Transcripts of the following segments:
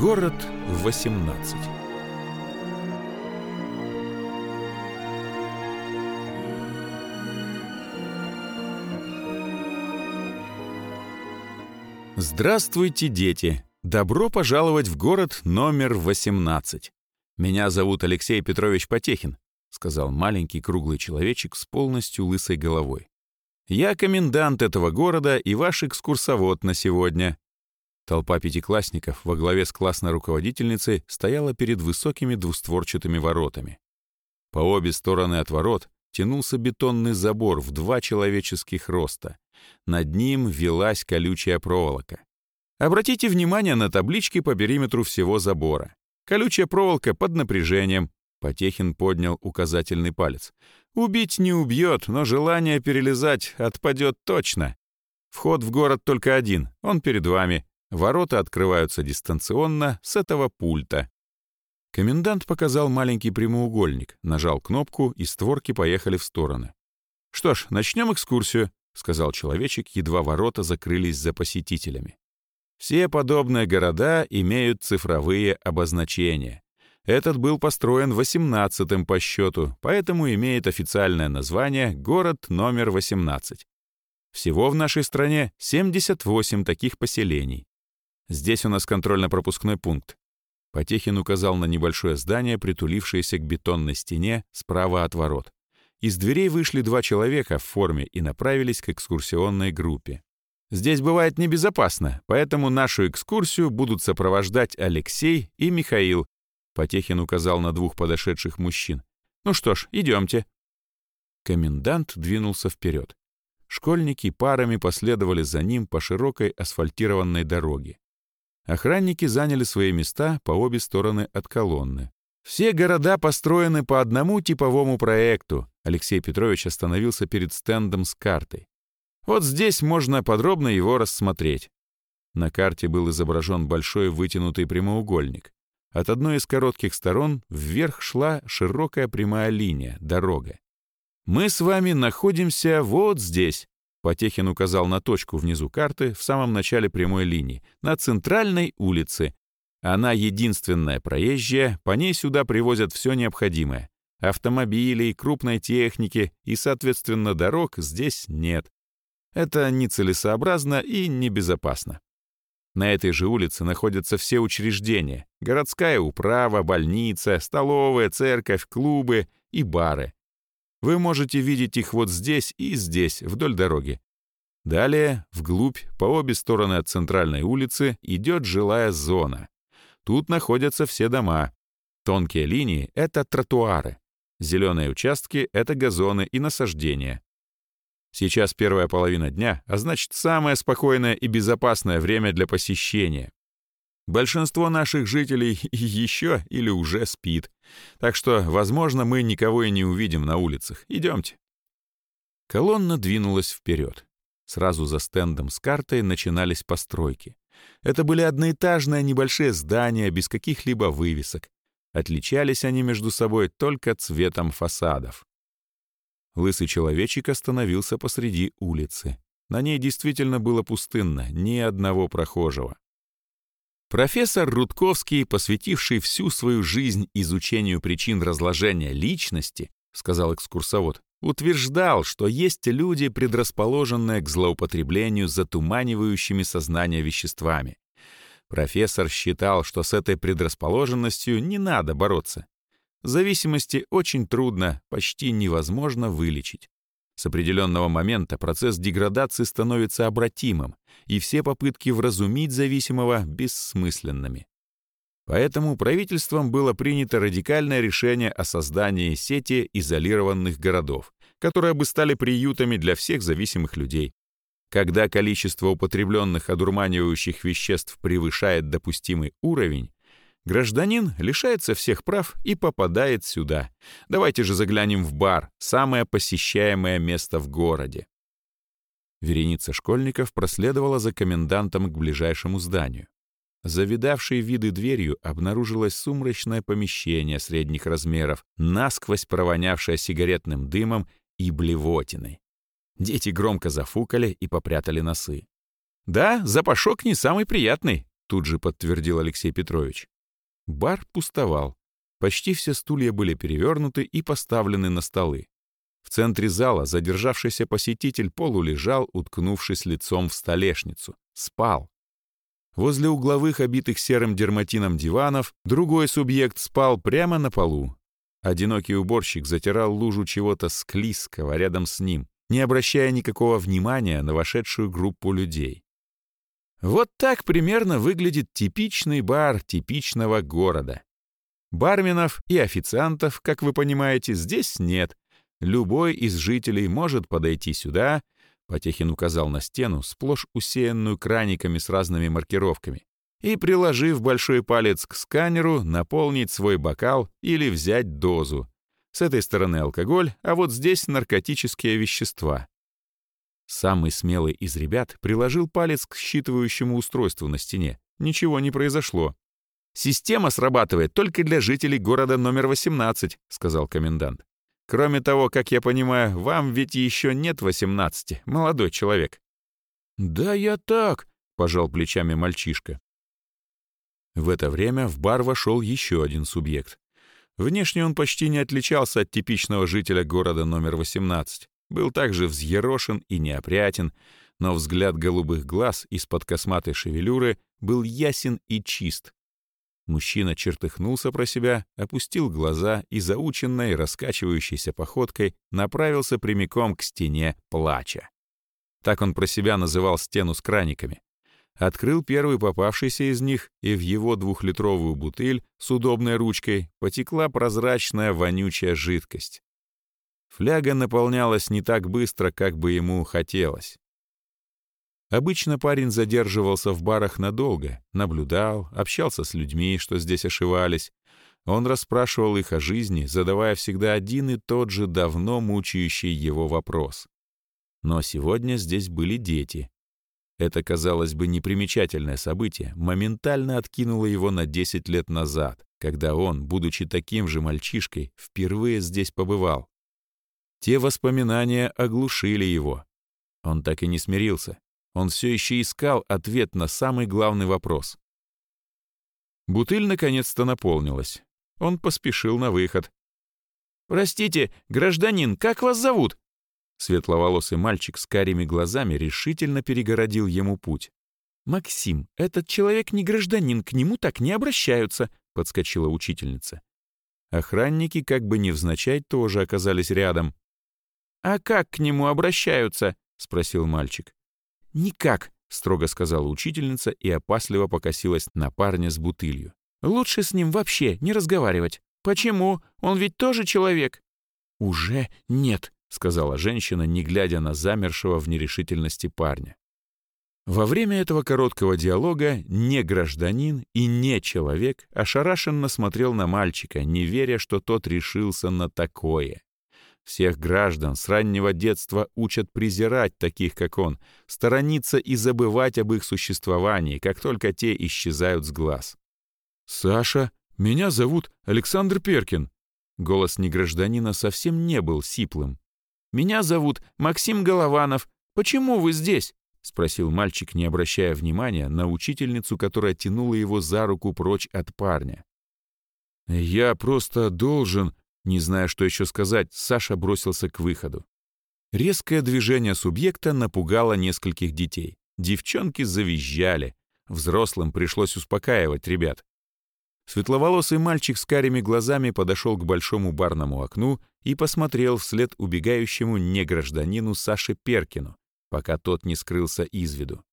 Город в 18 Здравствуйте, дети! Добро пожаловать в город номер 18. Меня зовут Алексей Петрович Потехин, сказал маленький круглый человечек с полностью лысой головой. Я комендант этого города и ваш экскурсовод на сегодня. Толпа пятиклассников во главе с классной руководительницей стояла перед высокими двустворчатыми воротами. По обе стороны от ворот тянулся бетонный забор в два человеческих роста. Над ним велась колючая проволока. Обратите внимание на таблички по периметру всего забора. Колючая проволока под напряжением. Потехин поднял указательный палец. Убить не убьет, но желание перелезать отпадет точно. Вход в город только один, он перед вами. Ворота открываются дистанционно с этого пульта. Комендант показал маленький прямоугольник, нажал кнопку, и створки поехали в стороны. «Что ж, начнем экскурсию», — сказал человечек, едва ворота закрылись за посетителями. Все подобные города имеют цифровые обозначения. Этот был построен 18-м по счету, поэтому имеет официальное название «Город номер 18». Всего в нашей стране 78 таких поселений. Здесь у нас контрольно-пропускной пункт. Потехин указал на небольшое здание, притулившееся к бетонной стене справа от ворот. Из дверей вышли два человека в форме и направились к экскурсионной группе. Здесь бывает небезопасно, поэтому нашу экскурсию будут сопровождать Алексей и Михаил. Потехин указал на двух подошедших мужчин. Ну что ж, идемте. Комендант двинулся вперед. Школьники парами последовали за ним по широкой асфальтированной дороге. Охранники заняли свои места по обе стороны от колонны. Все города построены по одному типовому проекту. Алексей Петрович остановился перед стендом с картой. Вот здесь можно подробно его рассмотреть. На карте был изображен большой вытянутый прямоугольник. От одной из коротких сторон вверх шла широкая прямая линия, дорога. Мы с вами находимся вот здесь. Потехин указал на точку внизу карты в самом начале прямой линии, на центральной улице. Она единственная проезжая, по ней сюда привозят все необходимое. Автомобилей, крупной техники и, соответственно, дорог здесь нет. Это нецелесообразно и небезопасно. На этой же улице находятся все учреждения — городская управа, больница, столовая, церковь, клубы и бары. Вы можете видеть их вот здесь и здесь, вдоль дороги. Далее, вглубь, по обе стороны от центральной улицы, идет жилая зона. Тут находятся все дома. Тонкие линии — это тротуары. Зеленые участки — это газоны и насаждения. Сейчас первая половина дня, а значит, самое спокойное и безопасное время для посещения. Большинство наших жителей еще или уже спит. Так что, возможно, мы никого и не увидим на улицах. Идемте. Колонна двинулась вперед. Сразу за стендом с картой начинались постройки. Это были одноэтажные небольшие здания без каких-либо вывесок. Отличались они между собой только цветом фасадов. Лысый человечек остановился посреди улицы. На ней действительно было пустынно, ни одного прохожего. Профессор Рудковский, посвятивший всю свою жизнь изучению причин разложения личности, сказал экскурсовод, утверждал, что есть люди, предрасположенные к злоупотреблению затуманивающими сознание веществами. Профессор считал, что с этой предрасположенностью не надо бороться. Зависимости очень трудно, почти невозможно вылечить. С определенного момента процесс деградации становится обратимым, и все попытки вразумить зависимого бессмысленными. Поэтому правительством было принято радикальное решение о создании сети изолированных городов, которые бы стали приютами для всех зависимых людей. Когда количество употребленных одурманивающих веществ превышает допустимый уровень, Гражданин лишается всех прав и попадает сюда. Давайте же заглянем в бар, самое посещаемое место в городе. Вереница школьников проследовала за комендантом к ближайшему зданию. Завидавшей виды дверью обнаружилось сумрачное помещение средних размеров, насквозь провонявшее сигаретным дымом и блевотиной. Дети громко зафукали и попрятали носы. «Да, запашок не самый приятный», тут же подтвердил Алексей Петрович. Бар пустовал. Почти все стулья были перевернуты и поставлены на столы. В центре зала задержавшийся посетитель полулежал, уткнувшись лицом в столешницу. Спал. Возле угловых, обитых серым дерматином диванов, другой субъект спал прямо на полу. Одинокий уборщик затирал лужу чего-то склизкого рядом с ним, не обращая никакого внимания на вошедшую группу людей. Вот так примерно выглядит типичный бар типичного города. Барменов и официантов, как вы понимаете, здесь нет. Любой из жителей может подойти сюда, Потехин указал на стену, сплошь усеянную краниками с разными маркировками, и, приложив большой палец к сканеру, наполнить свой бокал или взять дозу. С этой стороны алкоголь, а вот здесь наркотические вещества. Самый смелый из ребят приложил палец к считывающему устройству на стене. Ничего не произошло. «Система срабатывает только для жителей города номер 18», — сказал комендант. «Кроме того, как я понимаю, вам ведь еще нет 18, молодой человек». «Да я так», — пожал плечами мальчишка. В это время в бар вошел еще один субъект. Внешне он почти не отличался от типичного жителя города номер 18. Был также взъерошен и неопрятен, но взгляд голубых глаз из-под косматой шевелюры был ясен и чист. Мужчина чертыхнулся про себя, опустил глаза и заученной, раскачивающейся походкой направился прямиком к стене плача. Так он про себя называл стену с краниками открыл первый попавшийся из них, и в его двухлитровую бутыль с удобной ручкой потекла прозрачная вонючая жидкость. Фляга наполнялась не так быстро, как бы ему хотелось. Обычно парень задерживался в барах надолго, наблюдал, общался с людьми, что здесь ошивались. Он расспрашивал их о жизни, задавая всегда один и тот же давно мучающий его вопрос. Но сегодня здесь были дети, это, казалось бы, непримечательное событие моментально откинуло его на 10 лет назад, когда он, будучи таким же мальчишкой, впервые здесь побывал. Те воспоминания оглушили его. Он так и не смирился. Он все еще искал ответ на самый главный вопрос. Бутыль наконец-то наполнилась. Он поспешил на выход. «Простите, гражданин, как вас зовут?» Светловолосый мальчик с карими глазами решительно перегородил ему путь. «Максим, этот человек не гражданин, к нему так не обращаются», — подскочила учительница. Охранники, как бы невзначай, тоже оказались рядом. «А как к нему обращаются?» — спросил мальчик. «Никак», — строго сказала учительница и опасливо покосилась на парня с бутылью. «Лучше с ним вообще не разговаривать. Почему? Он ведь тоже человек». «Уже нет», — сказала женщина, не глядя на замершего в нерешительности парня. Во время этого короткого диалога не гражданин и не человек ошарашенно смотрел на мальчика, не веря, что тот решился на такое. Всех граждан с раннего детства учат презирать таких, как он, сторониться и забывать об их существовании, как только те исчезают с глаз. «Саша, меня зовут Александр Перкин». Голос негражданина совсем не был сиплым, меня зовут Максим Голованов. Почему вы здесь?» — спросил мальчик, не обращая внимания на учительницу, которая тянула его за руку прочь от парня. «Я просто должен...» Не зная, что еще сказать, Саша бросился к выходу. Резкое движение субъекта напугало нескольких детей. Девчонки завизжали. Взрослым пришлось успокаивать ребят. Светловолосый мальчик с карими глазами подошел к большому барному окну и посмотрел вслед убегающему негражданину Саше Перкину, пока тот не скрылся из виду.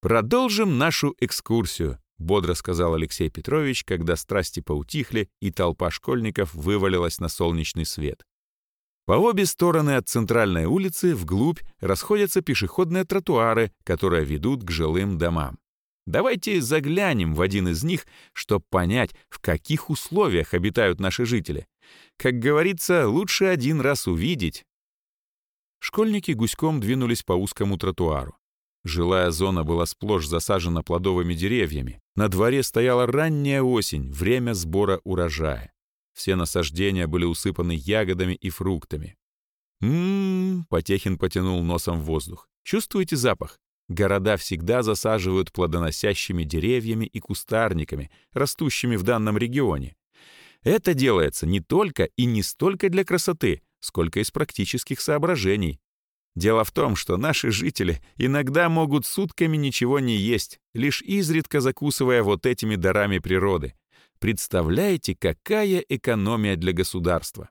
«Продолжим нашу экскурсию», — бодро сказал Алексей Петрович, когда страсти поутихли и толпа школьников вывалилась на солнечный свет. По обе стороны от центральной улицы вглубь расходятся пешеходные тротуары, которые ведут к жилым домам. Давайте заглянем в один из них, чтобы понять, в каких условиях обитают наши жители. Как говорится, лучше один раз увидеть. Школьники гуськом двинулись по узкому тротуару. Жилая зона была сплошь засажена плодовыми деревьями. На дворе стояла ранняя осень, время сбора урожая. Все насаждения были усыпаны ягодами и фруктами. «М-м-м», Потехин потянул носом в воздух. «Чувствуете запах? Города всегда засаживают плодоносящими деревьями и кустарниками, растущими в данном регионе. Это делается не только и не столько для красоты, сколько из практических соображений. Дело в том, что наши жители иногда могут сутками ничего не есть, лишь изредка закусывая вот этими дарами природы. Представляете, какая экономия для государства?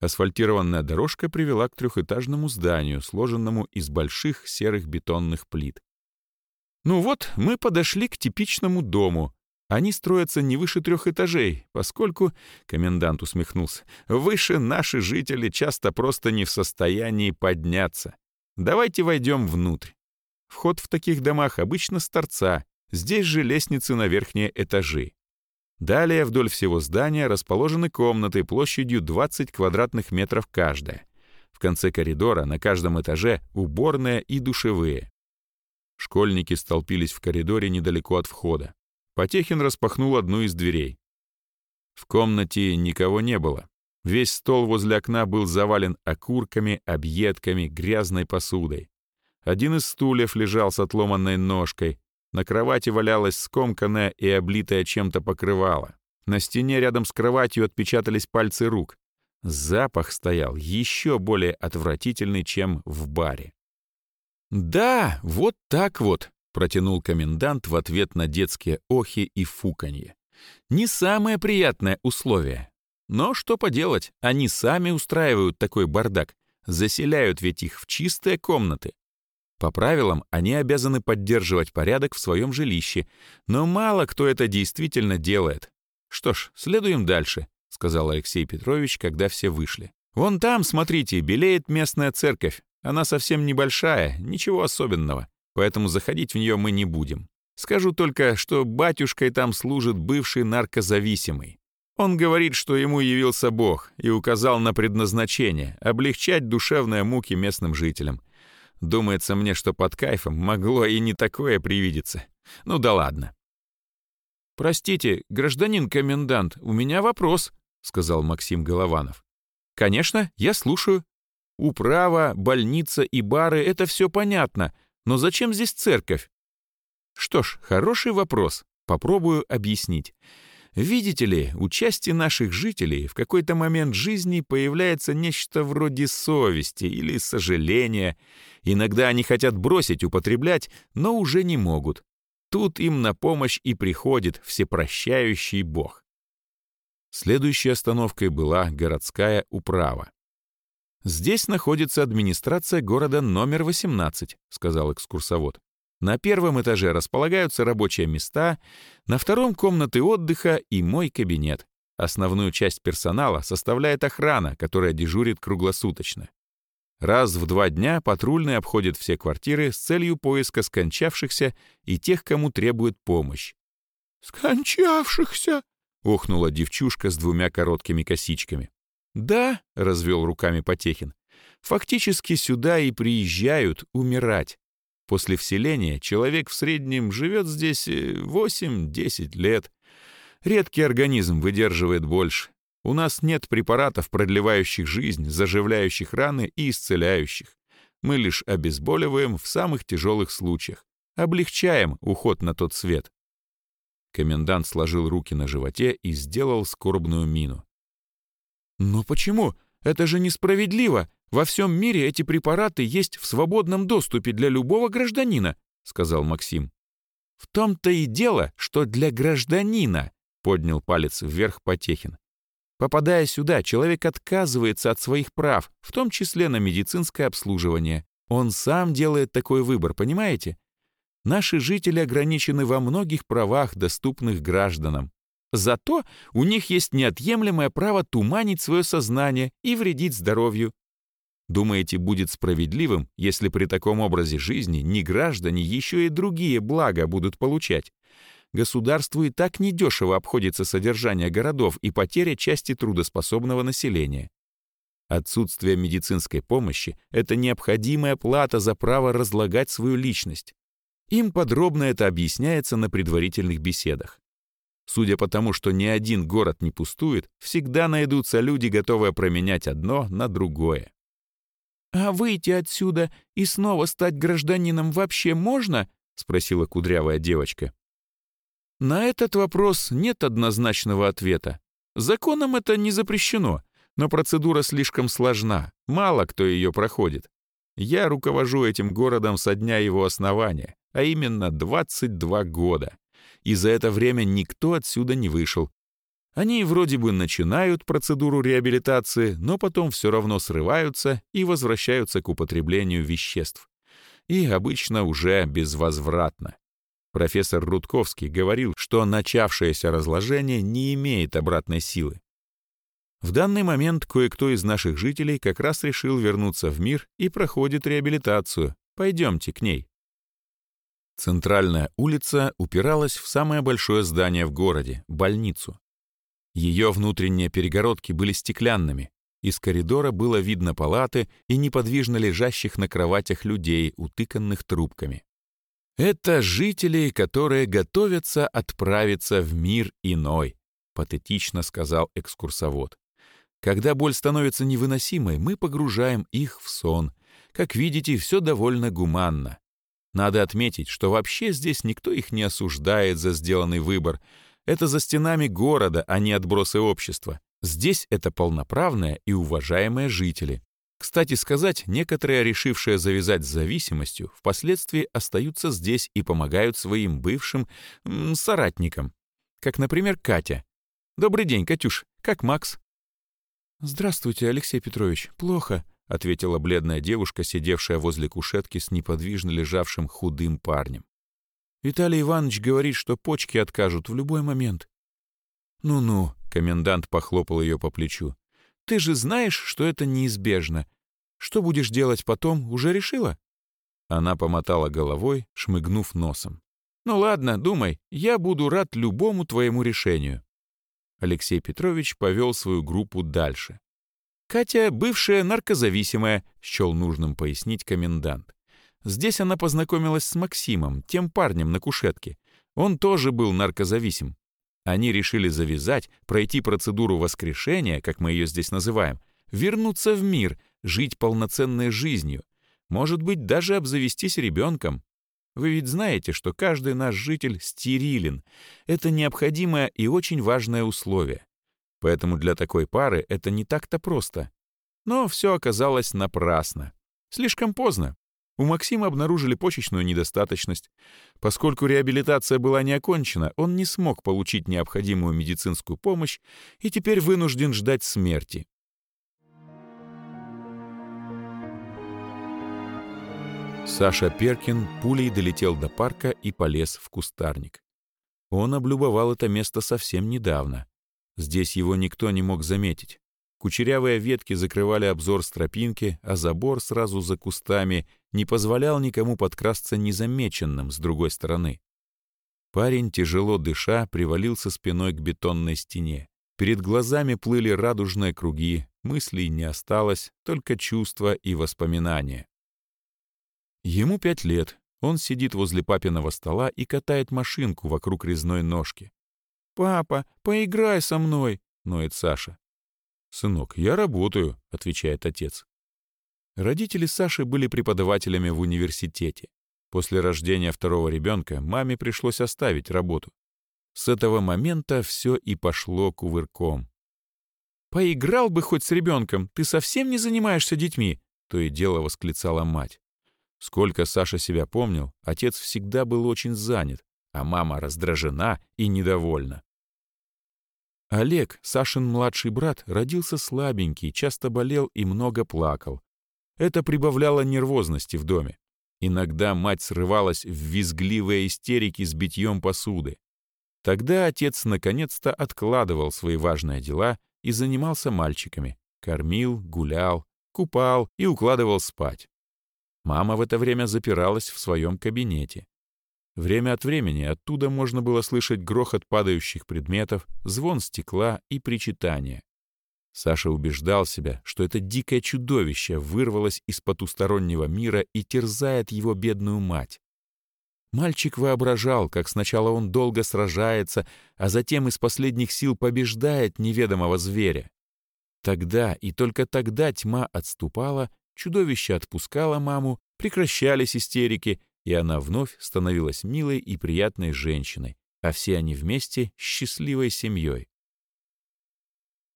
Асфальтированная дорожка привела к трехэтажному зданию, сложенному из больших серых бетонных плит. Ну вот, мы подошли к типичному дому. Они строятся не выше трех этажей, поскольку, комендант усмехнулся, выше наши жители часто просто не в состоянии подняться. Давайте войдем внутрь. Вход в таких домах обычно с торца, здесь же лестницы на верхние этажи. Далее вдоль всего здания расположены комнаты площадью 20 квадратных метров каждая. В конце коридора на каждом этаже уборная и душевые. Школьники столпились в коридоре недалеко от входа. Потехин распахнул одну из дверей. В комнате никого не было. Весь стол возле окна был завален окурками, объедками, грязной посудой. Один из стульев лежал с отломанной ножкой, на кровати валялась скомканная и облитая чем-то покрывало. На стене рядом с кроватью отпечатались пальцы рук. Запах стоял еще более отвратительный, чем в баре. «Да, вот так вот», — протянул комендант в ответ на детские охи и фуканье. «Не самое приятное условие. Но что поделать, они сами устраивают такой бардак, заселяют ведь их в чистые комнаты. По правилам, они обязаны поддерживать порядок в своем жилище, но мало кто это действительно делает. Что ж, следуем дальше, сказал Алексей Петрович, когда все вышли. Вон там, смотрите, белеет местная церковь. Она совсем небольшая, ничего особенного, поэтому заходить в нее мы не будем. Скажу только, что батюшкой там служит бывший наркозависимый. Он говорит, что ему явился Бог и указал на предназначение — облегчать душевные муки местным жителям — Думается мне, что под кайфом могло и не такое привидеться. Ну да ладно. «Простите, гражданин комендант, у меня вопрос», — сказал Максим Голованов. «Конечно, я слушаю. Управа, больница и бары — это все понятно, но зачем здесь церковь?» «Что ж, хороший вопрос. Попробую объяснить. Видите ли, у части наших жителей в какой-то момент жизни появляется нечто вроде совести или сожаления. Иногда они хотят бросить употреблять, но уже не могут. Тут им на помощь и приходит всепрощающий Бог. Следующей остановкой была городская управа. «Здесь находится администрация города номер 18», — сказал экскурсовод. На первом этаже располагаются рабочие места, на втором — комнаты отдыха и мой кабинет. Основную часть персонала составляет охрана, которая дежурит круглосуточно. Раз в два дня патрульный обходит все квартиры с целью поиска скончавшихся и тех, кому требует помощь. «Скончавшихся!» — охнула девчушка с двумя короткими косичками. «Да», — развел руками Потехин, — «фактически сюда и приезжают умирать. После вселения человек в среднем живет здесь 8-10 э, лет. Редкий организм выдерживает больше. У нас нет препаратов, продлевающих жизнь, заживляющих раны и исцеляющих. Мы лишь обезболиваем в самых тяжелых случаях. Облегчаем уход на тот свет. Комендант сложил руки на животе и сделал скорбную мину. «Но почему? Это же несправедливо! Во всем мире эти препараты есть в свободном доступе для любого гражданина», — сказал Максим. «В том-то и дело, что для гражданина», — поднял палец вверх Потехин. «Попадая сюда, человек отказывается от своих прав, в том числе на медицинское обслуживание. Он сам делает такой выбор, понимаете? Наши жители ограничены во многих правах, доступных гражданам. Зато у них есть неотъемлемое право туманить свое сознание и вредить здоровью. Думаете, будет справедливым, если при таком образе жизни не граждане еще и другие блага будут получать? Государству и так недешево обходится содержание городов и потеря части трудоспособного населения. Отсутствие медицинской помощи — это необходимая плата за право разлагать свою личность. Им подробно это объясняется на предварительных беседах. Судя по тому, что ни один город не пустует, всегда найдутся люди, готовые променять одно на другое. «А выйти отсюда и снова стать гражданином вообще можно?» — спросила кудрявая девочка. На этот вопрос нет однозначного ответа. Законом это не запрещено, но процедура слишком сложна, мало кто ее проходит. Я руковожу этим городом со дня его основания, а именно 22 года. И за это время никто отсюда не вышел. Они вроде бы начинают процедуру реабилитации, но потом все равно срываются и возвращаются к употреблению веществ. И обычно уже безвозвратно. Профессор Рудковский говорил, что начавшееся разложение не имеет обратной силы. В данный момент кое-кто из наших жителей как раз решил вернуться в мир и проходит реабилитацию. Пойдемте к ней. Центральная улица упиралась в самое большое здание в городе — больницу. Ее внутренние перегородки были стеклянными. Из коридора было видно палаты и неподвижно лежащих на кроватях людей, утыканных трубками. Это жители, которые готовятся отправиться в мир иной, патетично сказал экскурсовод. Когда боль становится невыносимой, мы погружаем их в сон. Как видите, все довольно гуманно. Надо отметить, что вообще здесь никто их не осуждает за сделанный выбор. Это за стенами города, а не отбросы общества. Здесь это полноправные и уважаемые жители. Кстати сказать, некоторые, решившие завязать с зависимостью, впоследствии остаются здесь и помогают своим бывшим м, соратникам. Как, например, Катя. «Добрый день, Катюш. Как Макс?» «Здравствуйте, Алексей Петрович. Плохо», — ответила бледная девушка, сидевшая возле кушетки с неподвижно лежавшим худым парнем. «Виталий Иванович говорит, что почки откажут в любой момент». «Ну-ну», — комендант похлопал ее по плечу. «Ты же знаешь, что это неизбежно. Что будешь делать потом, уже решила?» Она помотала головой, шмыгнув носом. «Ну ладно, думай, я буду рад любому твоему решению». Алексей Петрович повел свою группу дальше. Катя — бывшая наркозависимая, счел нужным пояснить комендант. Здесь она познакомилась с Максимом, тем парнем на кушетке. Он тоже был наркозависим. Они решили завязать, пройти процедуру воскрешения, как мы ее здесь называем, вернуться в мир, жить полноценной жизнью, может быть, даже обзавестись ребенком. Вы ведь знаете, что каждый наш житель стерилен. Это необходимое и очень важное условие. Поэтому для такой пары это не так-то просто. Но все оказалось напрасно. Слишком поздно. У Максима обнаружили почечную недостаточность. Поскольку реабилитация была не окончена, он не смог получить необходимую медицинскую помощь и теперь вынужден ждать смерти. Саша Перкин пулей долетел до парка и полез в кустарник. Он облюбовал это место совсем недавно. Здесь его никто не мог заметить. Кучерявые ветки закрывали обзор с тропинки, а забор сразу за кустами не позволял никому подкрасться незамеченным с другой стороны. Парень, тяжело дыша, привалился спиной к бетонной стене. Перед глазами плыли радужные круги, мыслей не осталось, только чувства и воспоминания. Ему пять лет. Он сидит возле папиного стола и катает машинку вокруг резной ножки. «Папа, поиграй со мной!» — ноет Саша. «Сынок, я работаю», — отвечает отец. Родители Саши были преподавателями в университете. После рождения второго ребенка маме пришлось оставить работу. С этого момента все и пошло кувырком. «Поиграл бы хоть с ребенком, ты совсем не занимаешься детьми», — то и дело восклицала мать. Сколько Саша себя помнил, отец всегда был очень занят, а мама раздражена и недовольна. Олег, Сашин младший брат, родился слабенький, часто болел и много плакал. Это прибавляло нервозности в доме. Иногда мать срывалась в визгливые истерики с битьем посуды. Тогда отец наконец-то откладывал свои важные дела и занимался мальчиками. Кормил, гулял, купал и укладывал спать. Мама в это время запиралась в своем кабинете. Время от времени оттуда можно было слышать грохот падающих предметов, звон стекла и причитания. Саша убеждал себя, что это дикое чудовище вырвалось из потустороннего мира и терзает его бедную мать. Мальчик воображал, как сначала он долго сражается, а затем из последних сил побеждает неведомого зверя. Тогда и только тогда тьма отступала, чудовище отпускало маму, прекращались истерики, и она вновь становилась милой и приятной женщиной, а все они вместе — счастливой семьей.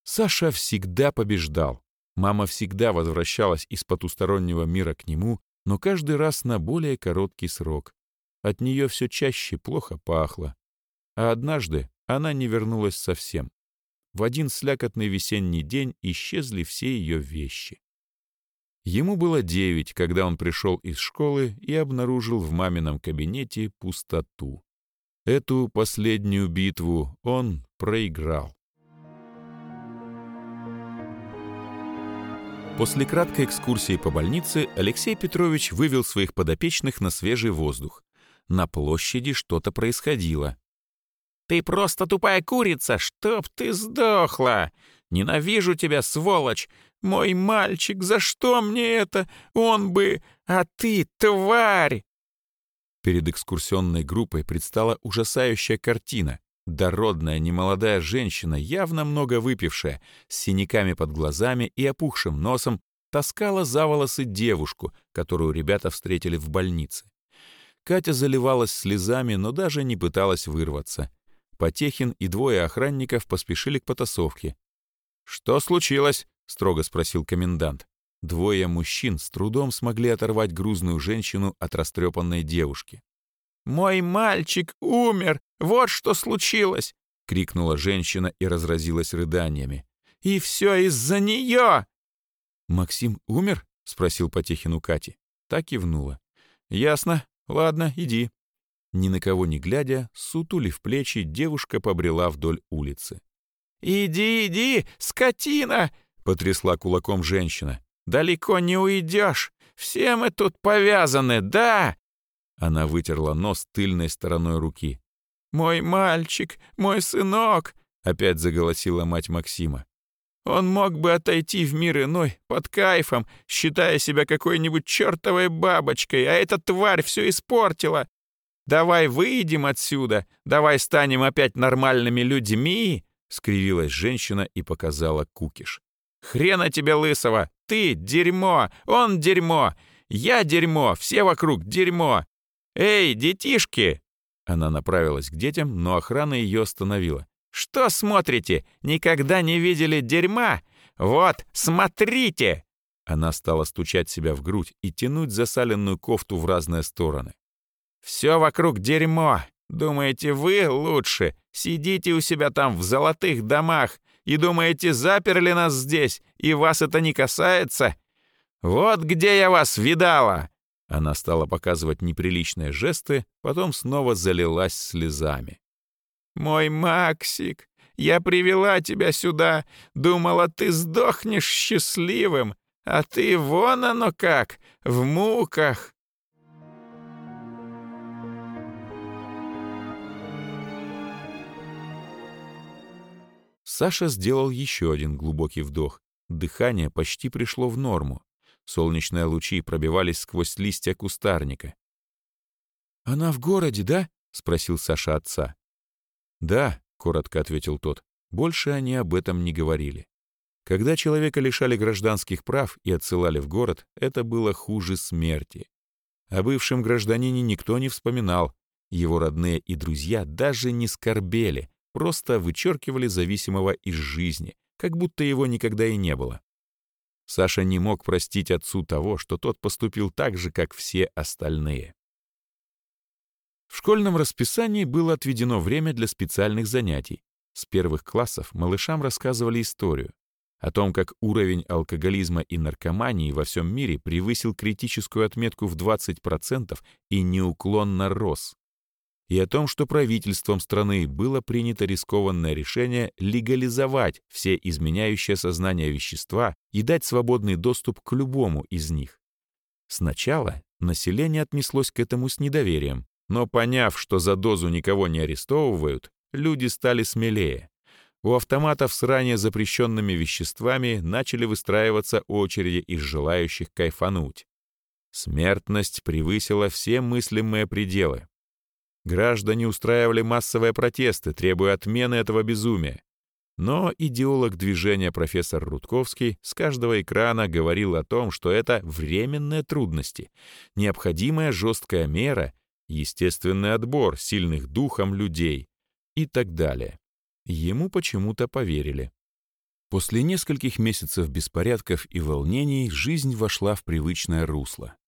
Саша всегда побеждал. Мама всегда возвращалась из потустороннего мира к нему, но каждый раз на более короткий срок. От нее все чаще плохо пахло. А однажды она не вернулась совсем. В один слякотный весенний день исчезли все ее вещи. Ему было девять, когда он пришел из школы и обнаружил в мамином кабинете пустоту. Эту последнюю битву он проиграл. После краткой экскурсии по больнице Алексей Петрович вывел своих подопечных на свежий воздух. На площади что-то происходило. «Ты просто тупая курица, чтоб ты сдохла! Ненавижу тебя, сволочь! Мой мальчик, за что мне это? Он бы... А ты, тварь!» Перед экскурсионной группой предстала ужасающая картина. Дородная немолодая женщина, явно много выпившая, с синяками под глазами и опухшим носом, таскала за волосы девушку, которую ребята встретили в больнице. Катя заливалась слезами, но даже не пыталась вырваться. Потехин и двое охранников поспешили к потасовке. «Что случилось?» — строго спросил комендант. Двое мужчин с трудом смогли оторвать грузную женщину от растрепанной девушки. «Мой мальчик умер! Вот что случилось!» — крикнула женщина и разразилась рыданиями. «И все из-за нее!» «Максим умер?» — спросил Потехин у Кати. Так кивнула. «Ясно. Ладно, иди». Ни на кого не глядя, сутулив плечи, девушка побрела вдоль улицы. «Иди, иди, скотина!» — потрясла кулаком женщина. «Далеко не уйдешь! Все мы тут повязаны, да!» Она вытерла нос тыльной стороной руки. «Мой мальчик, мой сынок!» — опять заголосила мать Максима. «Он мог бы отойти в мир иной, под кайфом, считая себя какой-нибудь чертовой бабочкой, а эта тварь все испортила. Давай выйдем отсюда, давай станем опять нормальными людьми!» — скривилась женщина и показала кукиш. «Хрена тебе лысого! Ты — дерьмо! Он — дерьмо! Я — дерьмо! Все вокруг — дерьмо! Эй, детишки!» Она направилась к детям, но охрана ее остановила. «Что смотрите? Никогда не видели дерьма? Вот, смотрите!» Она стала стучать себя в грудь и тянуть засаленную кофту в разные стороны. «Все вокруг дерьмо! Думаете, вы лучше? Сидите у себя там в золотых домах и думаете, заперли нас здесь, и вас это не касается? Вот где я вас видала!» Она стала показывать неприличные жесты, потом снова залилась слезами. «Мой Максик, я привела тебя сюда, думала, ты сдохнешь счастливым, а ты вон оно как, в муках!» Саша сделал еще один глубокий вдох. Дыхание почти пришло в норму. Солнечные лучи пробивались сквозь листья кустарника. «Она в городе, да?» — спросил Саша отца. «Да», — коротко ответил тот. Больше они об этом не говорили. Когда человека лишали гражданских прав и отсылали в город, это было хуже смерти. О бывшем гражданине никто не вспоминал. Его родные и друзья даже не скорбели, просто вычеркивали зависимого из жизни, как будто его никогда и не было. Саша не мог простить отцу того, что тот поступил так же, как все остальные. В школьном расписании было отведено время для специальных занятий. С первых классов малышам рассказывали историю о том, как уровень алкоголизма и наркомании во всем мире превысил критическую отметку в 20% и неуклонно рос и о том, что правительством страны было принято рискованное решение легализовать все изменяющие сознание вещества и дать свободный доступ к любому из них. Сначала население отнеслось к этому с недоверием, но поняв, что за дозу никого не арестовывают, люди стали смелее. У автоматов с ранее запрещенными веществами начали выстраиваться очереди из желающих кайфануть. Смертность превысила все мыслимые пределы. Граждане устраивали массовые протесты, требуя отмены этого безумия. Но идеолог движения профессор Рудковский с каждого экрана говорил о том, что это временные трудности, необходимая жесткая мера, естественный отбор сильных духом людей и так далее. Ему почему-то поверили. После нескольких месяцев беспорядков и волнений жизнь вошла в привычное русло.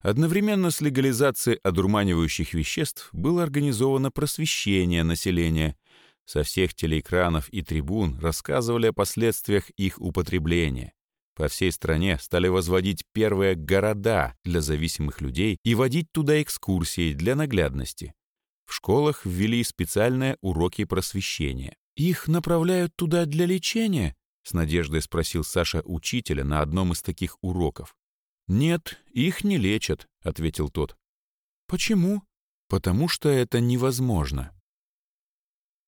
Одновременно с легализацией одурманивающих веществ было организовано просвещение населения. Со всех телеэкранов и трибун рассказывали о последствиях их употребления. По всей стране стали возводить первые города для зависимых людей и водить туда экскурсии для наглядности. В школах ввели специальные уроки просвещения. «Их направляют туда для лечения?» — с надеждой спросил Саша учителя на одном из таких уроков. «Нет, их не лечат», — ответил тот. «Почему?» «Потому что это невозможно».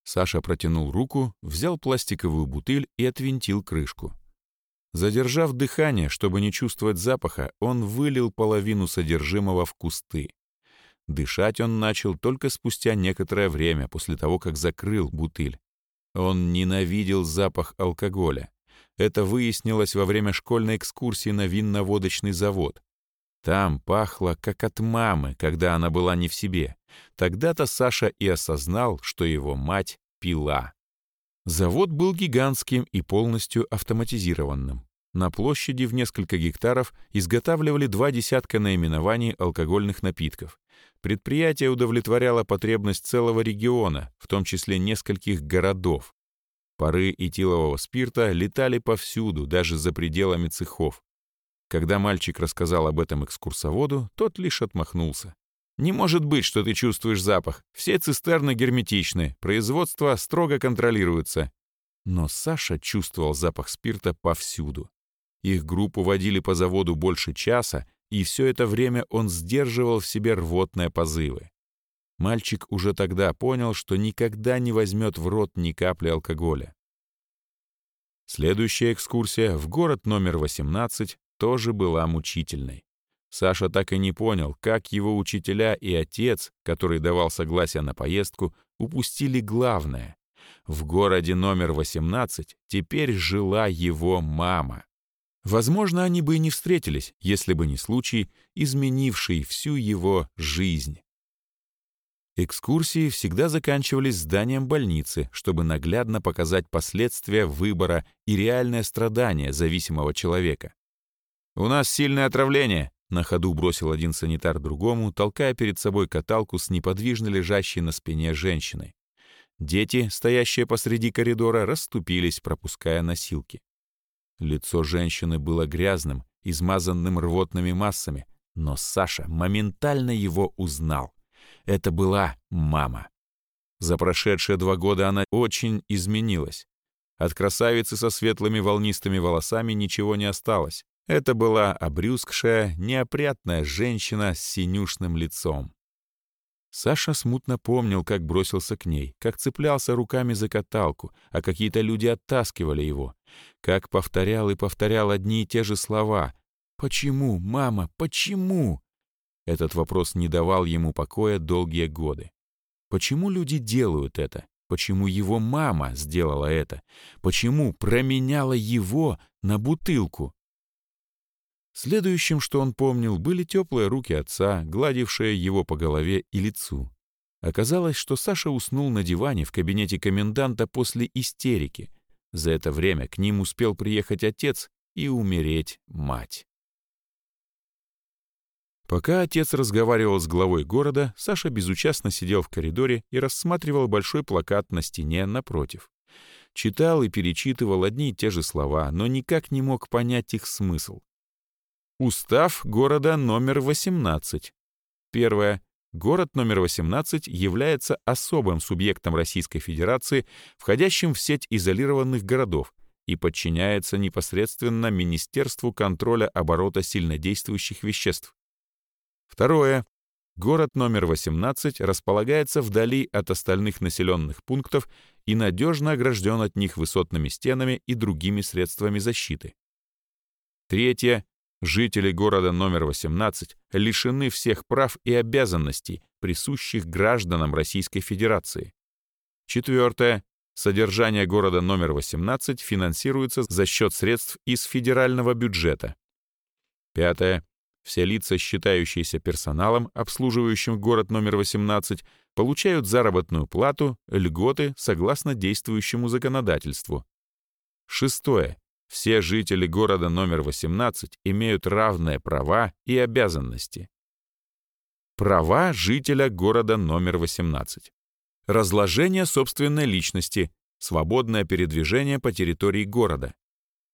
Саша протянул руку, взял пластиковую бутыль и отвинтил крышку. Задержав дыхание, чтобы не чувствовать запаха, он вылил половину содержимого в кусты. Дышать он начал только спустя некоторое время после того, как закрыл бутыль. Он ненавидел запах алкоголя. Это выяснилось во время школьной экскурсии на винно-водочный завод. Там пахло, как от мамы, когда она была не в себе. Тогда-то Саша и осознал, что его мать пила. Завод был гигантским и полностью автоматизированным. На площади в несколько гектаров изготавливали два десятка наименований алкогольных напитков. Предприятие удовлетворяло потребность целого региона, в том числе нескольких городов. Пары этилового спирта летали повсюду, даже за пределами цехов. Когда мальчик рассказал об этом экскурсоводу, тот лишь отмахнулся. «Не может быть, что ты чувствуешь запах. Все цистерны герметичны, производство строго контролируется». Но Саша чувствовал запах спирта повсюду. Их группу водили по заводу больше часа, и все это время он сдерживал в себе рвотные позывы. Мальчик уже тогда понял, что никогда не возьмет в рот ни капли алкоголя. Следующая экскурсия в город номер 18 тоже была мучительной. Саша так и не понял, как его учителя и отец, который давал согласие на поездку, упустили главное. В городе номер 18 теперь жила его мама. Возможно, они бы и не встретились, если бы не случай, изменивший всю его жизнь. Экскурсии всегда заканчивались зданием больницы, чтобы наглядно показать последствия выбора и реальное страдание зависимого человека. «У нас сильное отравление», — на ходу бросил один санитар другому, толкая перед собой каталку с неподвижно лежащей на спине женщиной. Дети, стоящие посреди коридора, расступились, пропуская носилки. Лицо женщины было грязным, измазанным рвотными массами, но Саша моментально его узнал. Это была мама. За прошедшие два года она очень изменилась. От красавицы со светлыми волнистыми волосами ничего не осталось. Это была обрюзгшая, неопрятная женщина с синюшным лицом. Саша смутно помнил, как бросился к ней, как цеплялся руками за каталку, а какие-то люди оттаскивали его, как повторял и повторял одни и те же слова. «Почему, мама, почему?» Этот вопрос не давал ему покоя долгие годы. Почему люди делают это? Почему его мама сделала это? Почему променяла его на бутылку? Следующим, что он помнил, были теплые руки отца, гладившие его по голове и лицу. Оказалось, что Саша уснул на диване в кабинете коменданта после истерики. За это время к ним успел приехать отец и умереть мать. Пока отец разговаривал с главой города, Саша безучастно сидел в коридоре и рассматривал большой плакат на стене напротив. Читал и перечитывал одни и те же слова, но никак не мог понять их смысл. Устав города номер 18. Первое. Город номер 18 является особым субъектом Российской Федерации, входящим в сеть изолированных городов и подчиняется непосредственно Министерству контроля оборота сильнодействующих веществ. Второе. Город номер 18 располагается вдали от остальных населенных пунктов и надежно огражден от них высотными стенами и другими средствами защиты. Третье. Жители города номер 18 лишены всех прав и обязанностей, присущих гражданам Российской Федерации. Четвертое. Содержание города номер 18 финансируется за счет средств из федерального бюджета. Пятое. Все лица, считающиеся персоналом, обслуживающим город номер 18, получают заработную плату, льготы согласно действующему законодательству. Шестое. Все жители города номер 18 имеют равные права и обязанности. Права жителя города номер 18. Разложение собственной личности, свободное передвижение по территории города,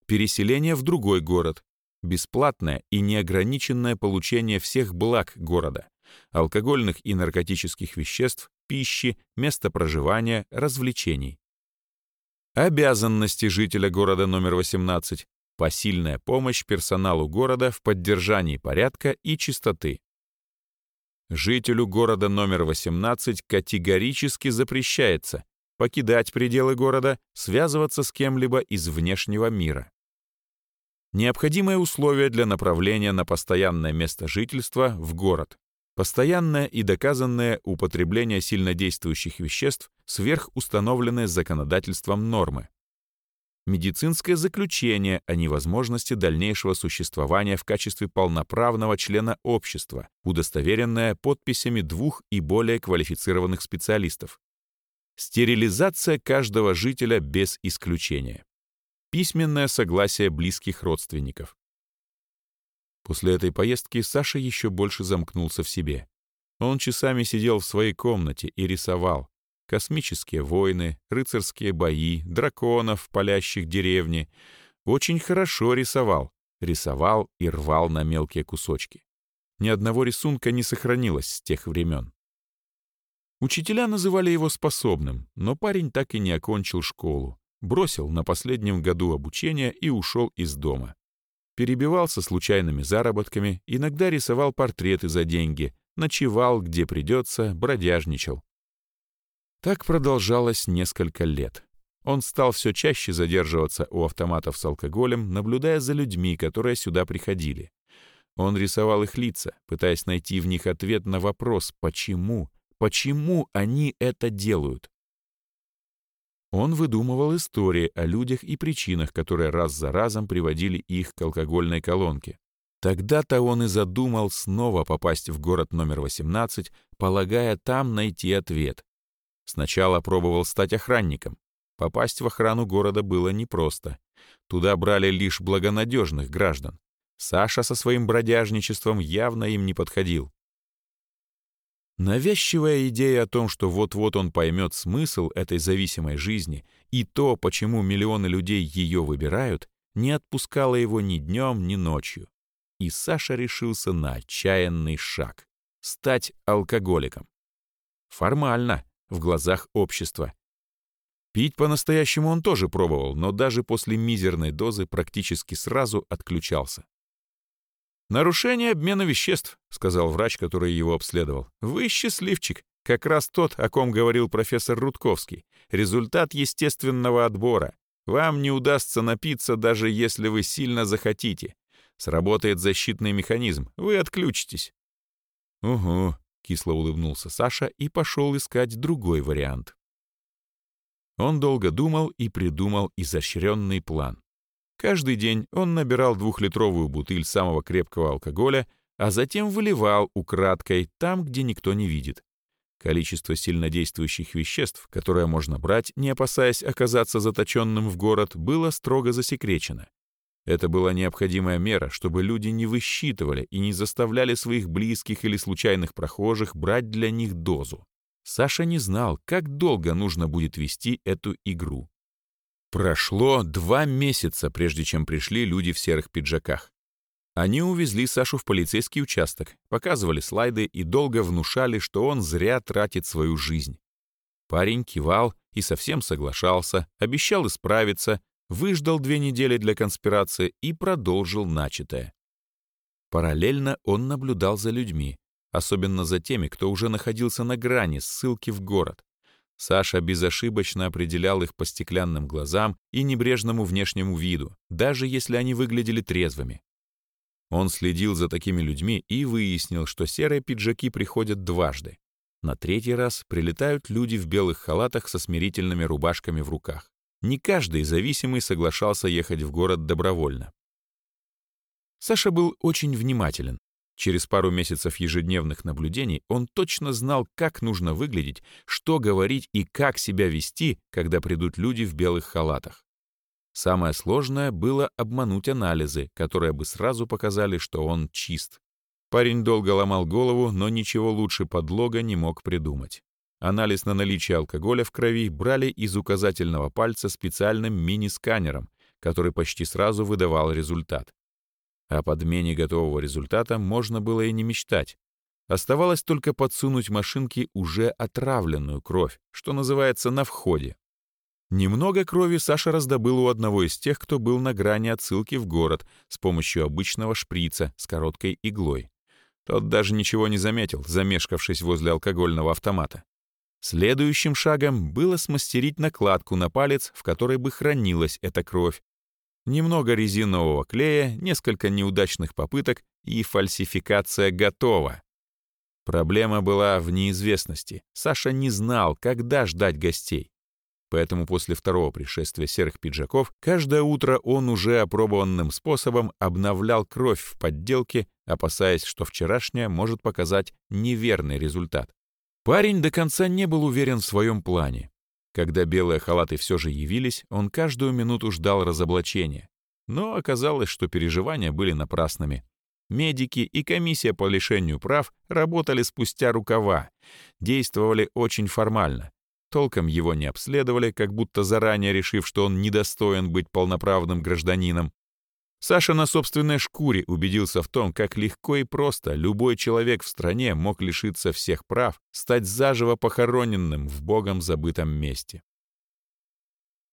переселение в другой город, бесплатное и неограниченное получение всех благ города, алкогольных и наркотических веществ, пищи, места проживания, развлечений. Обязанности жителя города номер 18. Посильная помощь персоналу города в поддержании порядка и чистоты. Жителю города номер 18 категорически запрещается покидать пределы города, связываться с кем-либо из внешнего мира. Необходимые условия для направления на постоянное место жительства в город. Постоянное и доказанное употребление сильнодействующих веществ сверх установленные законодательством нормы. Медицинское заключение о невозможности дальнейшего существования в качестве полноправного члена общества, удостоверенное подписями двух и более квалифицированных специалистов. Стерилизация каждого жителя без исключения письменное согласие близких родственников. После этой поездки Саша еще больше замкнулся в себе. Он часами сидел в своей комнате и рисовал. Космические войны, рыцарские бои, драконов, палящих деревни. Очень хорошо рисовал. Рисовал и рвал на мелкие кусочки. Ни одного рисунка не сохранилось с тех времен. Учителя называли его способным, но парень так и не окончил школу бросил на последнем году обучения и ушел из дома. Перебивался случайными заработками, иногда рисовал портреты за деньги, ночевал, где придется, бродяжничал. Так продолжалось несколько лет. Он стал все чаще задерживаться у автоматов с алкоголем, наблюдая за людьми, которые сюда приходили. Он рисовал их лица, пытаясь найти в них ответ на вопрос «почему?», почему они это делают. Он выдумывал истории о людях и причинах, которые раз за разом приводили их к алкогольной колонке. Тогда-то он и задумал снова попасть в город номер 18, полагая там найти ответ. Сначала пробовал стать охранником. Попасть в охрану города было непросто. Туда брали лишь благонадежных граждан. Саша со своим бродяжничеством явно им не подходил. Навязчивая идея о том, что вот-вот он поймет смысл этой зависимой жизни и то, почему миллионы людей ее выбирают, не отпускала его ни днем, ни ночью. И Саша решился на отчаянный шаг — стать алкоголиком. Формально, в глазах общества. Пить по-настоящему он тоже пробовал, но даже после мизерной дозы практически сразу отключался. «Нарушение обмена веществ», — сказал врач, который его обследовал. «Вы счастливчик. Как раз тот, о ком говорил профессор Рудковский. Результат естественного отбора. Вам не удастся напиться, даже если вы сильно захотите. Сработает защитный механизм. Вы отключитесь». «Угу», — кисло улыбнулся Саша и пошел искать другой вариант. Он долго думал и придумал изощренный план. Каждый день он набирал двухлитровую бутыль самого крепкого алкоголя, а затем выливал украдкой там, где никто не видит. Количество сильнодействующих веществ, которое можно брать, не опасаясь оказаться заточенным в город, было строго засекречено. Это была необходимая мера, чтобы люди не высчитывали и не заставляли своих близких или случайных прохожих брать для них дозу. Саша не знал, как долго нужно будет вести эту игру. Прошло два месяца, прежде чем пришли люди в серых пиджаках. Они увезли Сашу в полицейский участок, показывали слайды и долго внушали, что он зря тратит свою жизнь. Парень кивал и совсем соглашался, обещал исправиться, выждал две недели для конспирации и продолжил начатое. Параллельно он наблюдал за людьми, особенно за теми, кто уже находился на грани ссылки в город. Саша безошибочно определял их по стеклянным глазам и небрежному внешнему виду, даже если они выглядели трезвыми. Он следил за такими людьми и выяснил, что серые пиджаки приходят дважды. На третий раз прилетают люди в белых халатах со смирительными рубашками в руках. Не каждый зависимый соглашался ехать в город добровольно. Саша был очень внимателен. Через пару месяцев ежедневных наблюдений он точно знал, как нужно выглядеть, что говорить и как себя вести, когда придут люди в белых халатах. Самое сложное было обмануть анализы, которые бы сразу показали, что он чист. Парень долго ломал голову, но ничего лучше подлога не мог придумать. Анализ на наличие алкоголя в крови брали из указательного пальца специальным мини-сканером, который почти сразу выдавал результат. О подмене готового результата можно было и не мечтать. Оставалось только подсунуть машинке уже отравленную кровь, что называется, на входе. Немного крови Саша раздобыл у одного из тех, кто был на грани отсылки в город с помощью обычного шприца с короткой иглой. Тот даже ничего не заметил, замешкавшись возле алкогольного автомата. Следующим шагом было смастерить накладку на палец, в которой бы хранилась эта кровь. Немного резинового клея, несколько неудачных попыток, и фальсификация готова. Проблема была в неизвестности. Саша не знал, когда ждать гостей. Поэтому после второго пришествия серых пиджаков каждое утро он уже опробованным способом обновлял кровь в подделке, опасаясь, что вчерашняя может показать неверный результат. Парень до конца не был уверен в своем плане. Когда белые халаты все же явились, он каждую минуту ждал разоблачения. Но оказалось, что переживания были напрасными. Медики и комиссия по лишению прав работали спустя рукава, действовали очень формально, толком его не обследовали, как будто заранее решив, что он недостоин быть полноправным гражданином. Саша на собственной шкуре убедился в том, как легко и просто любой человек в стране мог лишиться всех прав, стать заживо похороненным в богом забытом месте.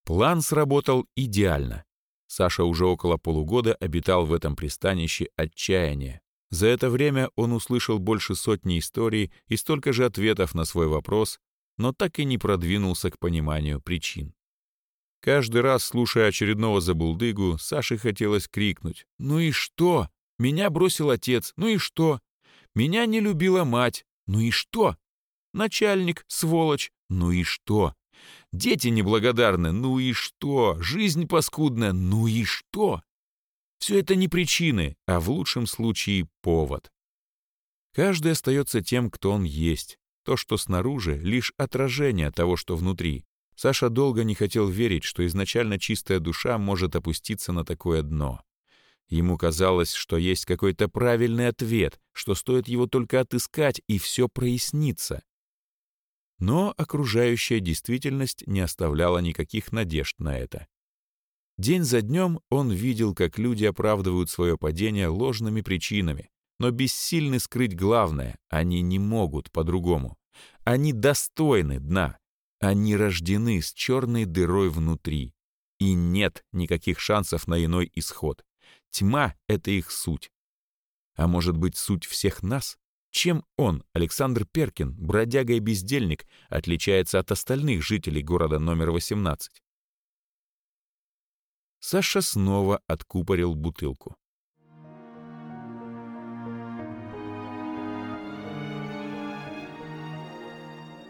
План сработал идеально. Саша уже около полугода обитал в этом пристанище отчаяния. За это время он услышал больше сотни историй и столько же ответов на свой вопрос, но так и не продвинулся к пониманию причин. Каждый раз, слушая очередного забулдыгу, Саше хотелось крикнуть «Ну и что? Меня бросил отец, ну и что? Меня не любила мать, ну и что? Начальник, сволочь, ну и что? Дети неблагодарны, ну и что? Жизнь паскудная, ну и что?» Все это не причины, а в лучшем случае повод. Каждый остается тем, кто он есть, то, что снаружи, лишь отражение того, что внутри. Саша долго не хотел верить, что изначально чистая душа может опуститься на такое дно. Ему казалось, что есть какой-то правильный ответ, что стоит его только отыскать, и все прояснится. Но окружающая действительность не оставляла никаких надежд на это. День за днем он видел, как люди оправдывают свое падение ложными причинами, но бессильны скрыть главное, они не могут по-другому. Они достойны дна. Они рождены с черной дырой внутри. И нет никаких шансов на иной исход. Тьма — это их суть. А может быть, суть всех нас? Чем он, Александр Перкин, бродяга и бездельник, отличается от остальных жителей города номер 18? Саша снова откупорил бутылку.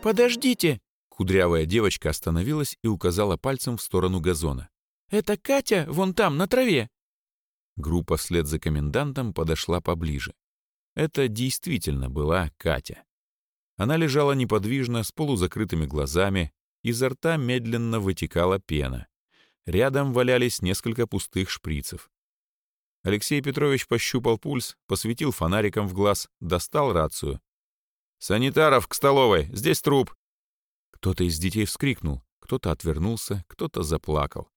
«Подождите!» Кудрявая девочка остановилась и указала пальцем в сторону газона. «Это Катя вон там, на траве!» Группа вслед за комендантом подошла поближе. Это действительно была Катя. Она лежала неподвижно, с полузакрытыми глазами, изо рта медленно вытекала пена. Рядом валялись несколько пустых шприцев. Алексей Петрович пощупал пульс, посветил фонариком в глаз, достал рацию. «Санитаров к столовой! Здесь труп!» Кто-то из детей вскрикнул, кто-то отвернулся, кто-то заплакал.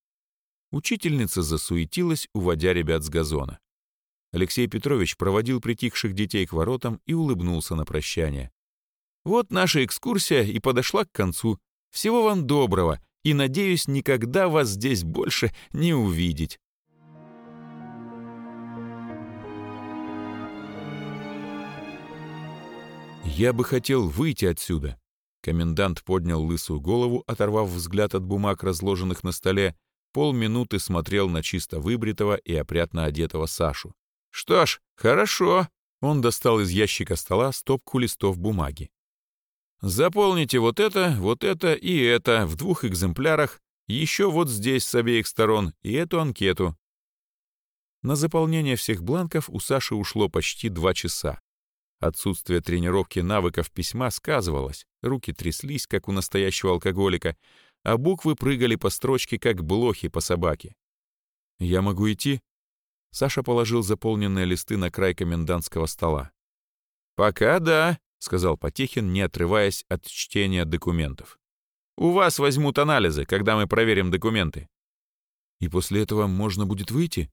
Учительница засуетилась, уводя ребят с газона. Алексей Петрович проводил притихших детей к воротам и улыбнулся на прощание. «Вот наша экскурсия и подошла к концу. Всего вам доброго, и, надеюсь, никогда вас здесь больше не увидеть». «Я бы хотел выйти отсюда». Комендант поднял лысую голову, оторвав взгляд от бумаг, разложенных на столе, полминуты смотрел на чисто выбритого и опрятно одетого Сашу. «Что ж, хорошо». Он достал из ящика стола стопку листов бумаги. Заполните вот это, вот это и это в двух экземплярах, еще вот здесь с обеих сторон и эту анкету. На заполнение всех бланков у Саши ушло почти два часа. Отсутствие тренировки навыков письма сказывалось, руки тряслись, как у настоящего алкоголика, а буквы прыгали по строчке, как блохи по собаке. «Я могу идти?» Саша положил заполненные листы на край комендантского стола. «Пока да», — сказал Потехин, не отрываясь от чтения документов. «У вас возьмут анализы, когда мы проверим документы». «И после этого можно будет выйти?»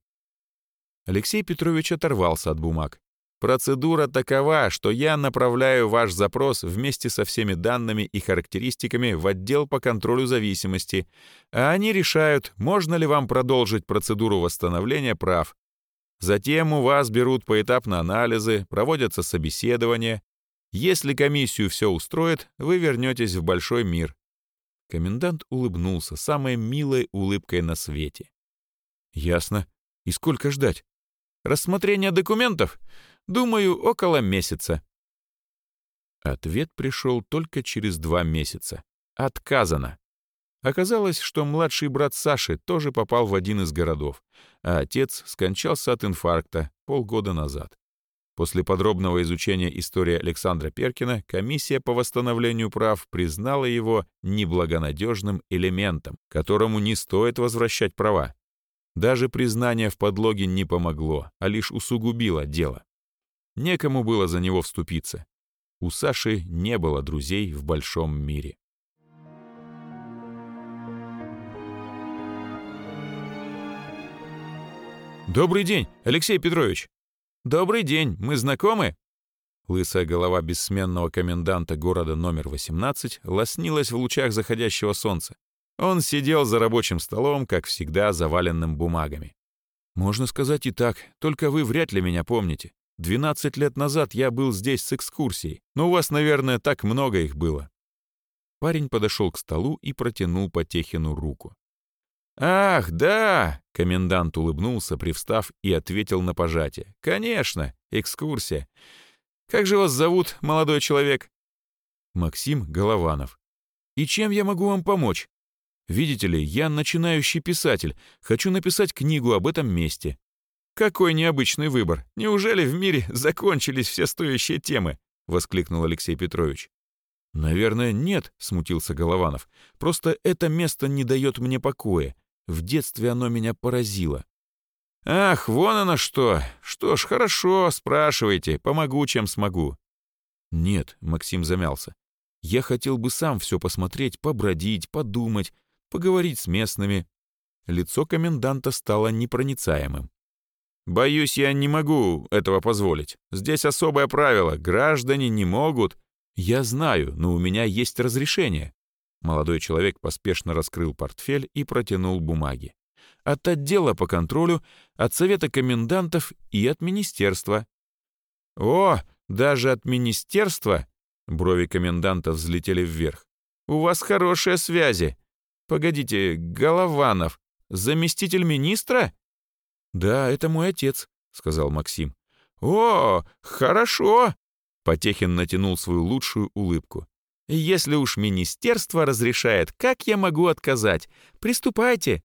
Алексей Петрович оторвался от бумаг. Процедура такова, что я направляю ваш запрос вместе со всеми данными и характеристиками в отдел по контролю зависимости, а они решают, можно ли вам продолжить процедуру восстановления прав. Затем у вас берут поэтапно анализы, проводятся собеседования. Если комиссию все устроит, вы вернетесь в большой мир. Комендант улыбнулся самой милой улыбкой на свете. «Ясно. И сколько ждать?» «Рассмотрение документов?» Думаю, около месяца». Ответ пришел только через два месяца. Отказано. Оказалось, что младший брат Саши тоже попал в один из городов, а отец скончался от инфаркта полгода назад. После подробного изучения истории Александра Перкина комиссия по восстановлению прав признала его неблагонадежным элементом, которому не стоит возвращать права. Даже признание в подлоге не помогло, а лишь усугубило дело. Некому было за него вступиться. У Саши не было друзей в большом мире. «Добрый день, Алексей Петрович!» «Добрый день, мы знакомы?» Лысая голова бессменного коменданта города номер 18 лоснилась в лучах заходящего солнца. Он сидел за рабочим столом, как всегда, заваленным бумагами. «Можно сказать и так, только вы вряд ли меня помните. 12 лет назад я был здесь с экскурсией, но у вас, наверное, так много их было». Парень подошел к столу и протянул Потехину руку. «Ах, да!» — комендант улыбнулся, привстав, и ответил на пожатие. «Конечно, экскурсия. Как же вас зовут, молодой человек?» «Максим Голованов. И чем я могу вам помочь? Видите ли, я начинающий писатель, хочу написать книгу об этом месте. «Какой необычный выбор! Неужели в мире закончились все стоящие темы?» — воскликнул Алексей Петрович. «Наверное, нет», — смутился Голованов. «Просто это место не дает мне покоя. В детстве оно меня поразило». «Ах, вон оно что! Что ж, хорошо, спрашивайте, помогу, чем смогу». «Нет», — Максим замялся. «Я хотел бы сам все посмотреть, побродить, подумать, поговорить с местными». Лицо коменданта стало непроницаемым. Боюсь, я не могу этого позволить. Здесь особое правило. Граждане не могут. Я знаю, но у меня есть разрешение. Молодой человек поспешно раскрыл портфель и протянул бумаги. От отдела по контролю, от совета комендантов и от министерства. О, даже от министерства? Брови коменданта взлетели вверх. У вас хорошие связи. Погодите, Голованов, заместитель министра? «Да, это мой отец», — сказал Максим. «О, хорошо!» Потехин натянул свою лучшую улыбку. «Если уж министерство разрешает, как я могу отказать? Приступайте!»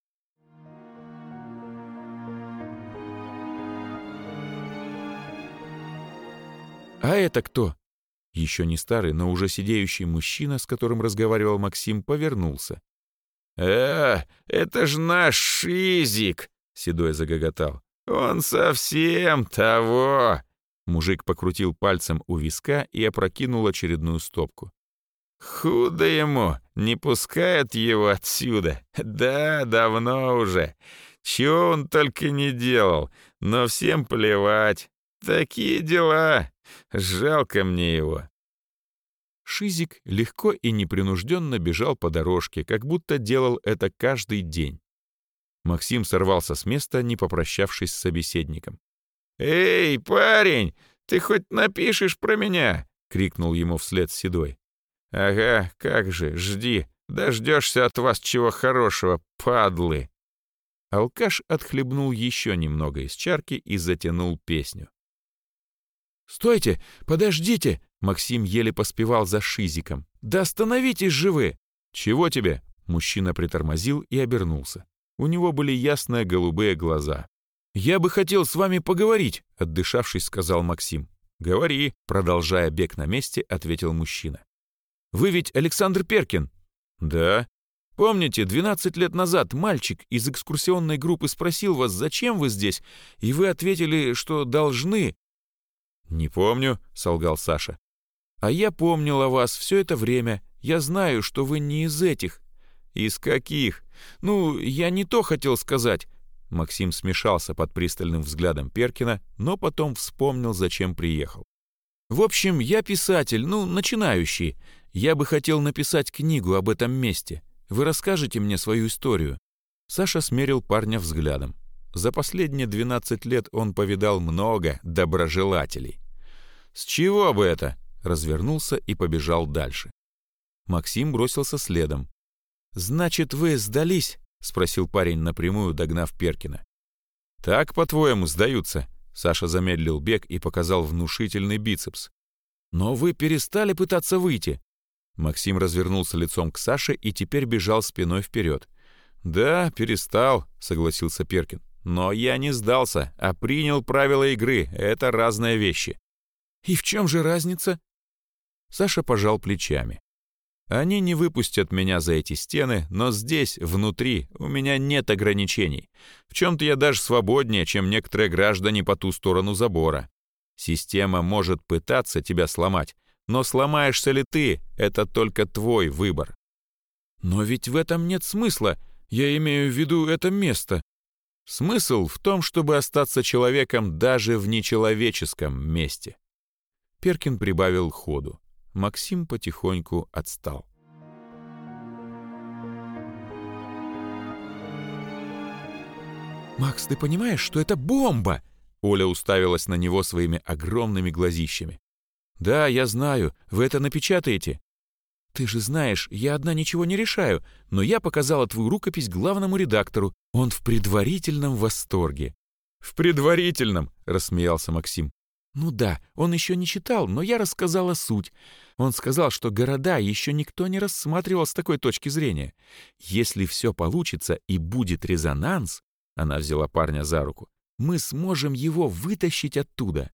«А это кто?» Еще не старый, но уже сидеющий мужчина, с которым разговаривал Максим, повернулся. «Э, это ж наш Шизик!» Седой загоготал. «Он совсем того!» Мужик покрутил пальцем у виска и опрокинул очередную стопку. «Худо ему, не пускает его отсюда. Да, давно уже. Чего он только не делал, но всем плевать. Такие дела. Жалко мне его». Шизик легко и непринужденно бежал по дорожке, как будто делал это каждый день. Максим сорвался с места, не попрощавшись с собеседником. «Эй, парень, ты хоть напишешь про меня?» — крикнул ему вслед Седой. «Ага, как же, жди, дождешься от вас чего хорошего, падлы!» Алкаш отхлебнул еще немного из чарки и затянул песню. «Стойте! Подождите!» Максим еле поспевал за Шизиком. Да остановитесь же вы!» «Чего тебе?» Мужчина притормозил и обернулся. У него были ясные голубые глаза. «Я бы хотел с вами поговорить», — отдышавшись, сказал Максим. «Говори», — продолжая бег на месте, ответил мужчина. «Вы ведь Александр Перкин?» «Да». «Помните, 12 лет назад мальчик из экскурсионной группы спросил вас, зачем вы здесь, и вы ответили, что должны?» «Не помню», — солгал Саша. «А я помнил о вас все это время. Я знаю, что вы не из этих». «Из каких?» «Ну, я не то хотел сказать». Максим смешался под пристальным взглядом Перкина, но потом вспомнил, зачем приехал. «В общем, я писатель, ну, начинающий. Я бы хотел написать книгу об этом месте. Вы расскажете мне свою историю?» Саша смерил парня взглядом. За последние 12 лет он повидал много доброжелателей. «С чего бы это?» Развернулся и побежал дальше. Максим бросился следом. «Значит, вы сдались?» — спросил парень напрямую, догнав Перкина. «Так, по-твоему, сдаются?» Саша замедлил бег и показал внушительный бицепс. «Но вы перестали пытаться выйти!» Максим развернулся лицом к Саше и теперь бежал спиной вперед. «Да, перестал», — согласился Перкин. «Но я не сдался, а принял правила игры. Это разные вещи». «И в чем же разница?» Саша пожал плечами. Они не выпустят меня за эти стены, но здесь, внутри, у меня нет ограничений. В чем-то я даже свободнее, чем некоторые граждане по ту сторону забора. Система может пытаться тебя сломать, но сломаешься ли ты — это только твой выбор. Но ведь в этом нет смысла. Я имею в виду это место. Смысл в том, чтобы остаться человеком даже в нечеловеческом месте. Перкин прибавил ходу. Максим потихоньку отстал. «Макс, ты понимаешь, что это бомба?» Оля уставилась на него своими огромными глазищами. «Да, я знаю. Вы это напечатаете?» «Ты же знаешь, я одна ничего не решаю, но я показала твою рукопись главному редактору. Он в предварительном восторге». «В предварительном?» — рассмеялся Максим. «Ну да, он еще не читал, но я рассказала суть. Он сказал, что города еще никто не рассматривал с такой точки зрения. Если все получится и будет резонанс, она взяла парня за руку, мы сможем его вытащить оттуда.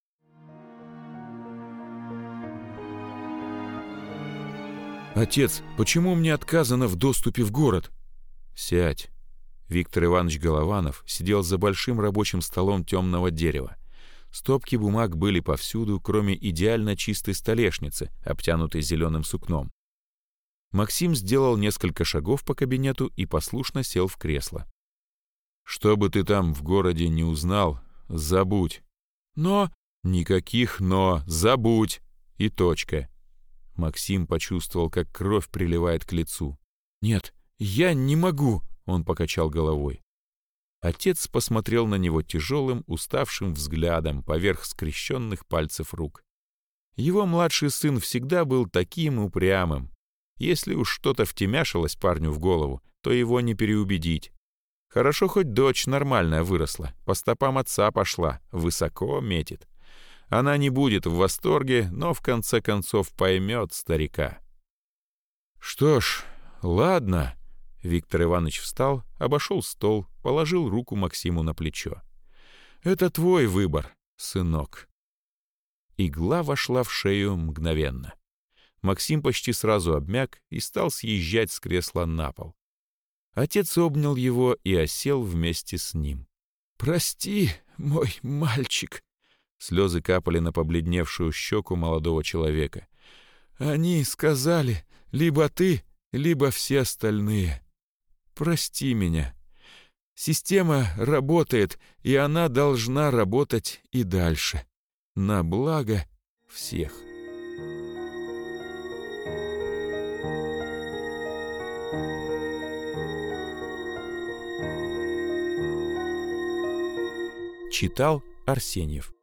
«Отец, почему мне отказано в доступе в город?» «Сядь». Виктор Иванович Голованов сидел за большим рабочим столом темного дерева. Стопки бумаг были повсюду, кроме идеально чистой столешницы, обтянутой зеленым сукном. Максим сделал несколько шагов по кабинету и послушно сел в кресло. «Что бы ты там в городе не узнал, забудь. Но...» «Никаких «но», забудь!» И точка. Максим почувствовал, как кровь приливает к лицу. «Нет, я не могу!» — он покачал головой. Отец посмотрел на него тяжелым, уставшим взглядом поверх скрещенных пальцев рук. Его младший сын всегда был таким упрямым. Если уж что-то втемяшилось парню в голову, то его не переубедить. Хорошо, хоть дочь нормальная выросла, по стопам отца пошла, высоко метит. Она не будет в восторге, но в конце концов поймет старика. «Что ж, ладно», Виктор Иванович встал, обошел стол, положил руку Максиму на плечо. «Это твой выбор, сынок». Игла вошла в шею мгновенно. Максим почти сразу обмяк и стал съезжать с кресла на пол. Отец обнял его и осел вместе с ним. «Прости, мой мальчик!» Слезы капали на побледневшую щеку молодого человека. «Они сказали, либо ты, либо все остальные. Прости меня. Система работает, и она должна работать и дальше. На благо всех. Читал Арсеньев